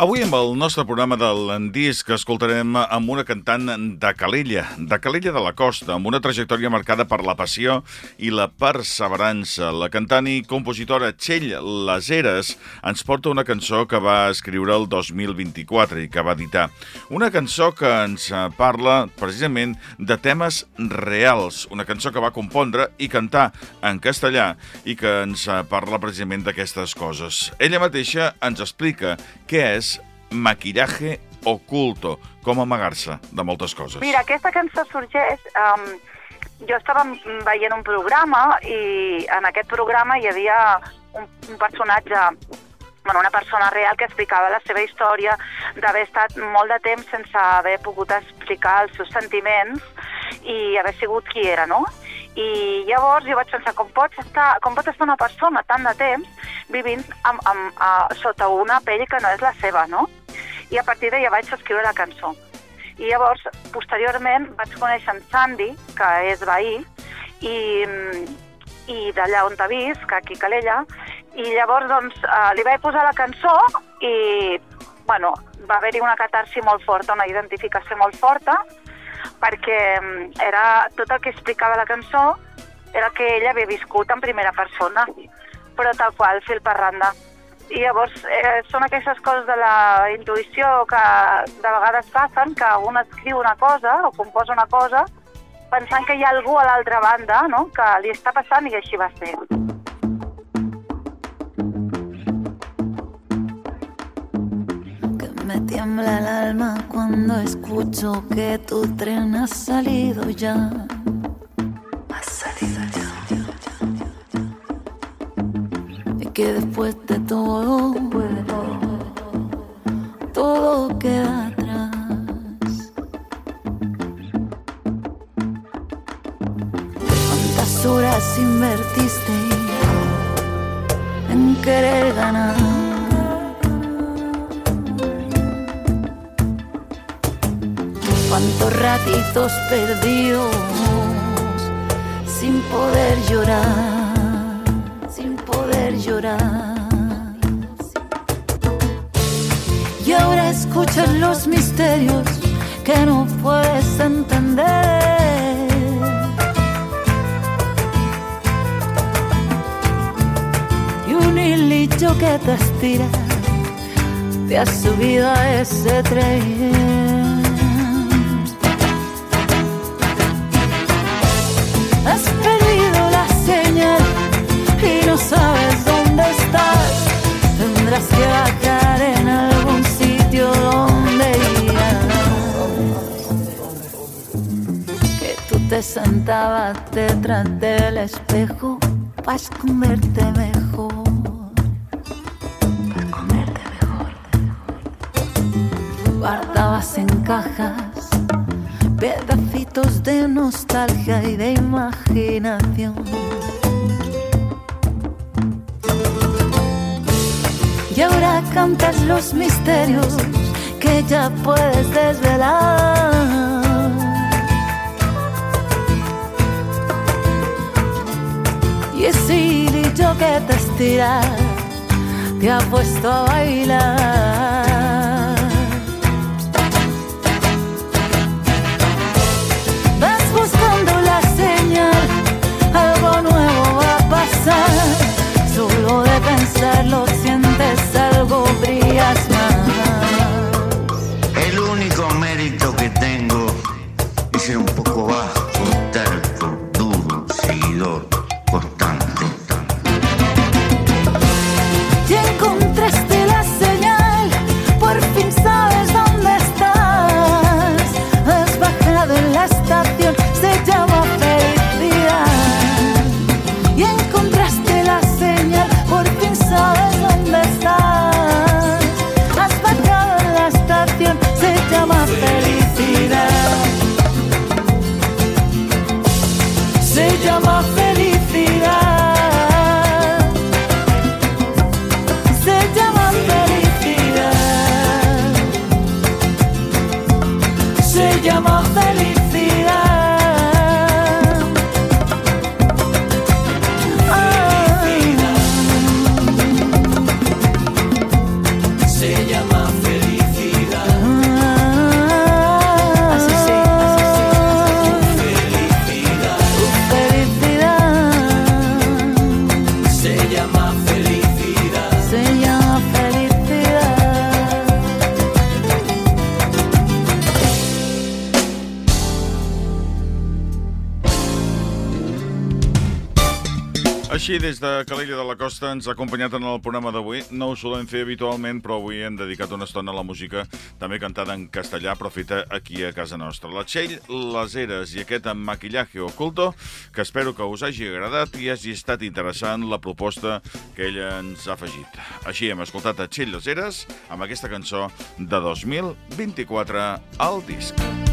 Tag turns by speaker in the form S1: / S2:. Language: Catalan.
S1: Avui amb el nostre programa del disc escoltarem amb una cantant de Calella, de Calella de la Costa, amb una trajectòria marcada per la passió i la perseverança. La cantant i compositora Txell Laseres ens porta una cançó que va escriure el 2024 i que va editar. Una cançó que ens parla precisament de temes reals, una cançó que va compondre i cantar en castellà i que ens parla precisament d'aquestes coses. Ella mateixa ens explica què és maquillaje oculto, com amagar-se de moltes coses.
S2: Mira, aquesta cançó sorgeix... Um, jo estava veient un programa i en aquest programa hi havia un, un personatge bueno, una persona real que explicava la seva història d'haver estat molt de temps sense haver pogut explicar els seus sentiments i haver sigut qui era, no? I llavors jo vaig pensar, com, pots estar, com pot estar una persona tant de temps vivint amb, amb, a, sota una pell que no és la seva, no? I a partir d'allà vaig escriure la cançó. I llavors, posteriorment, vaig conèixer en Sandy, que és veí, i, i d'allà on t'ha vist, que aquí Calella, i llavors doncs, eh, li vaig posar la cançó i bueno, va haver-hi una catarsi molt forta, una identificació molt forta, perquè mm, era tot el que explicava la cançó era que ella havia viscut en primera persona, però tal qual, fil per randa. I llavors eh, són aquestes coses de la intuïció que de vegades passen, que un escriu una cosa o composa una cosa pensant que hi ha algú a l'altra banda no? que li està passant i així va ser.
S3: Que me tiembla el alma cuando escucho que tu tren ha salido ya. Que después de todo, todo queda atrás. ¿Cuántas horas invertiste en querer ganar? ¿Cuántos ratitos perdidos sin poder llorar? Y ahora escuchas los misterios que no puedes entender. Y un hilillo que te estira, te has subido a ese tren. Has perdido la señal y no sabes sentabas detrás del espejo para esconderte mejor. Para esconderte mejor. Guardabas en cajas pedacitos de nostalgia y de imaginación y ahora cantas los misterios que ya puedes desvelar. Y ese hilillo que te estira te ha puesto a bailar. Vas buscando la señal, algo nuevo va a pasar. Solo de pensarlo sientes algo, brillas más.
S4: El único mérito que tengo es un poco bajo,
S1: Així, des de Calella de la Costa ens ha acompanyat en el programa d'avui. No ho solem fer habitualment, però avui hem dedicat una estona a la música, també cantada en castellà, però feta aquí a casa nostra. La Txell, les eres i aquest amb maquillaje oculto, que espero que us hagi agradat i hagi estat interessant la proposta que ella ens ha afegit. Així hem escoltat a Txell les eres amb aquesta cançó de 2024 al disc.